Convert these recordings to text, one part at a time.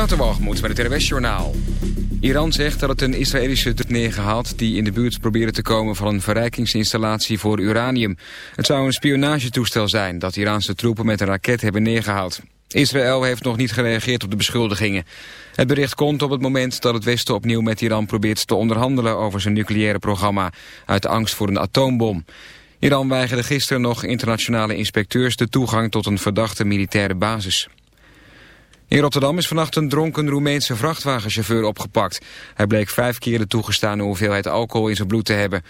Waterwalgemoed met het RWS Journaal. Iran zegt dat het een Israëlische druk neergehaald... die in de buurt probeerde te komen van een verrijkingsinstallatie voor uranium. Het zou een spionagetoestel zijn dat Iraanse troepen met een raket hebben neergehaald. Israël heeft nog niet gereageerd op de beschuldigingen. Het bericht komt op het moment dat het Westen opnieuw met Iran probeert te onderhandelen over zijn nucleaire programma... uit angst voor een atoombom. Iran weigerde gisteren nog internationale inspecteurs de toegang tot een verdachte militaire basis. In Rotterdam is vannacht een dronken Roemeense vrachtwagenchauffeur opgepakt. Hij bleek vijf keer de toegestane hoeveelheid alcohol in zijn bloed te hebben.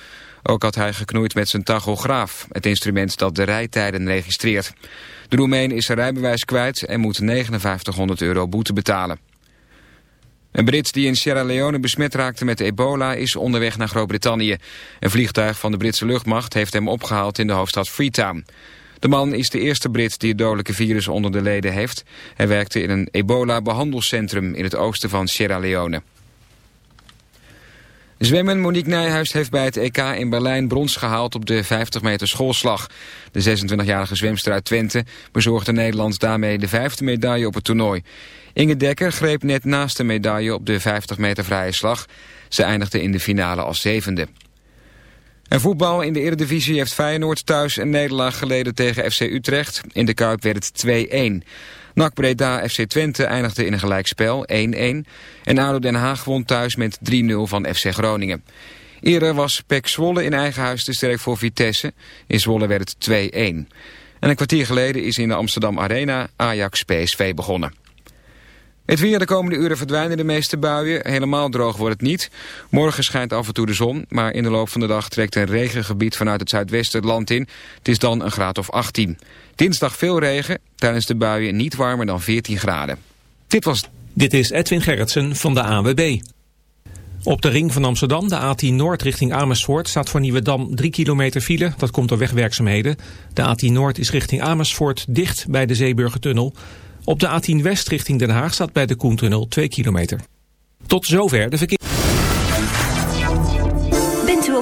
Ook had hij geknoeid met zijn tachograaf, het instrument dat de rijtijden registreert. De Roemeen is zijn rijbewijs kwijt en moet 5900 euro boete betalen. Een Brit die in Sierra Leone besmet raakte met ebola is onderweg naar Groot-Brittannië. Een vliegtuig van de Britse luchtmacht heeft hem opgehaald in de hoofdstad Freetown. De man is de eerste Brit die het dodelijke virus onder de leden heeft. Hij werkte in een ebola-behandelcentrum in het oosten van Sierra Leone. Zwemmen Monique Nijhuis heeft bij het EK in Berlijn brons gehaald op de 50 meter schoolslag. De 26-jarige zwemster uit Twente bezorgde Nederland daarmee de vijfde medaille op het toernooi. Inge Dekker greep net naast de medaille op de 50 meter vrije slag. Ze eindigde in de finale als zevende. En voetbal in de Eredivisie heeft Feyenoord thuis een nederlaag geleden tegen FC Utrecht. In de Kuip werd het 2-1. NAC Breda FC Twente eindigde in een gelijkspel 1-1. En ADO Den Haag won thuis met 3-0 van FC Groningen. Eerder was PEC Zwolle in eigen huis te sterk voor Vitesse. In Zwolle werd het 2-1. En een kwartier geleden is in de Amsterdam Arena Ajax PSV begonnen. Het weer de komende uren verdwijnen de meeste buien. Helemaal droog wordt het niet. Morgen schijnt af en toe de zon, maar in de loop van de dag trekt een regengebied vanuit het zuidwesten het land in. Het is dan een graad of 18. Dinsdag veel regen, tijdens de buien niet warmer dan 14 graden. Dit was... Dit is Edwin Gerritsen van de AWB. Op de ring van Amsterdam, de A10 Noord richting Amersfoort, staat voor Nieuwedam 3 kilometer file. Dat komt door wegwerkzaamheden. De A10 Noord is richting Amersfoort dicht bij de Zeeburgertunnel. Op de A10 West richting Den Haag staat bij de Koentunnel 2 kilometer. Tot zover de verkeer.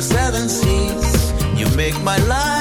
seven seas. You make my life.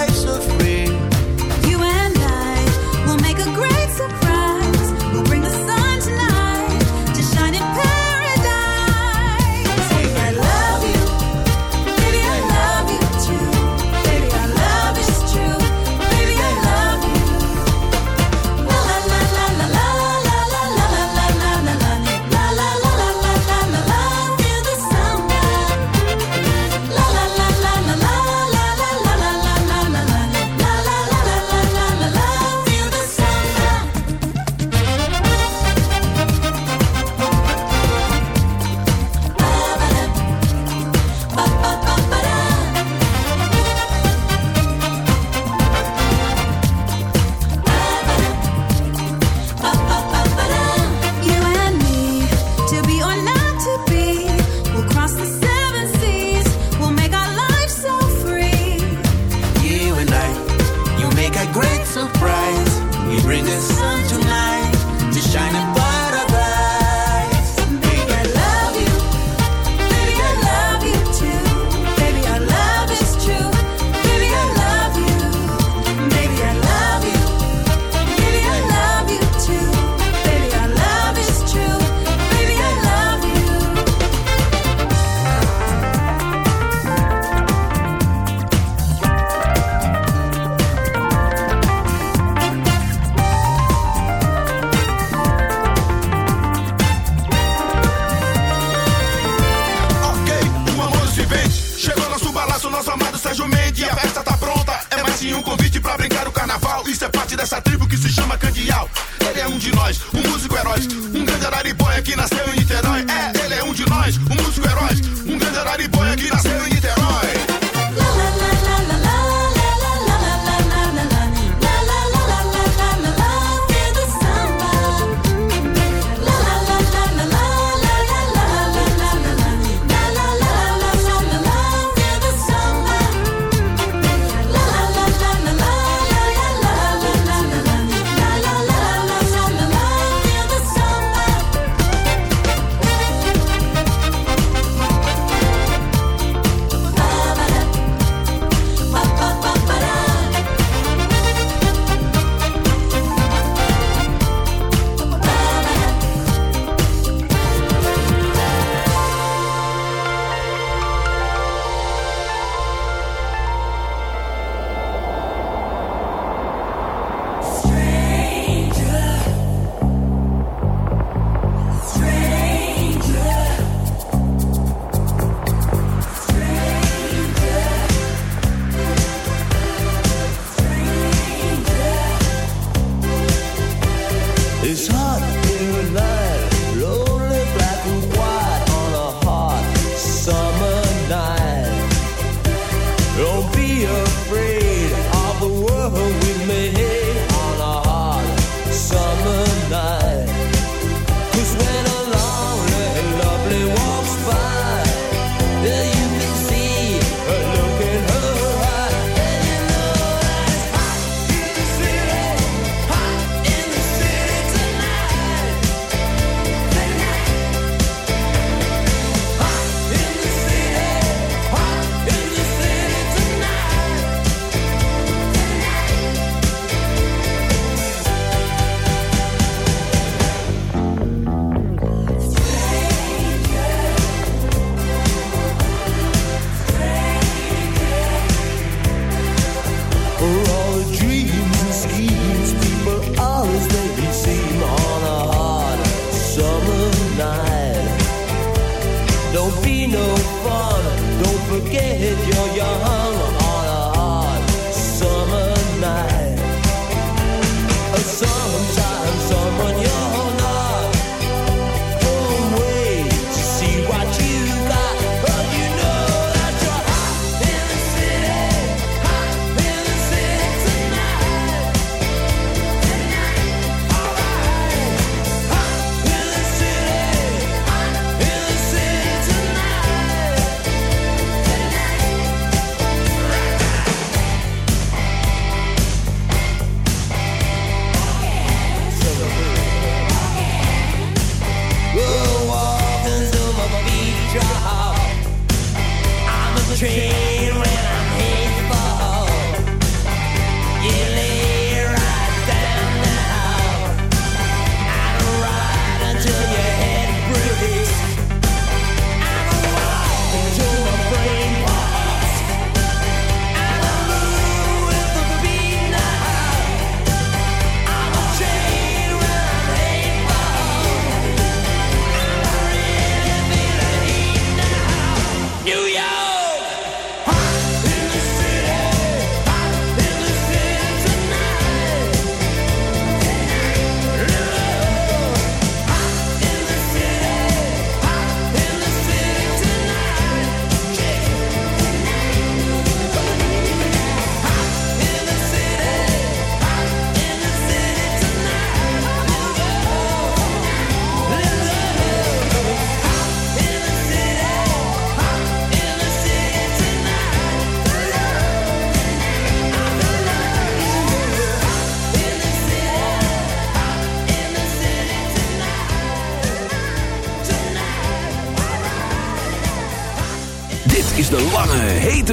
e a festa tá pronta. É mais sim um convite pra brincar o carnaval. Isso é parte dessa tribo que se chama Candial. Ele é um de nós, um músico herói. Um grande araribóia que nasceu em Niterói. É, ele é um de nós, um músico herói.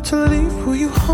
To leave, will you hold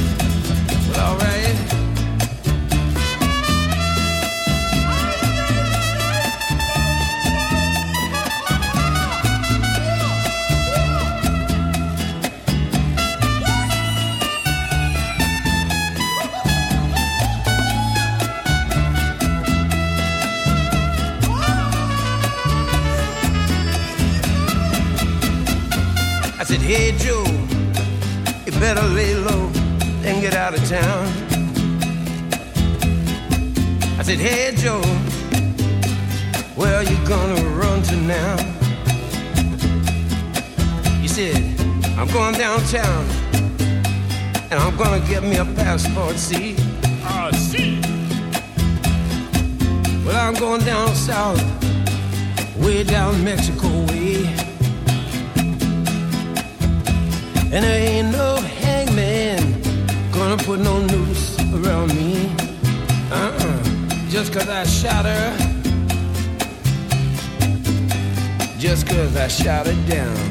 gonna get me a passport, see? Ah, uh, see. Well, I'm going down south, way down Mexico way. And there ain't no hangman gonna put no noose around me. Uh-uh, just cause I shot her. Just cause I shot her down.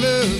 love.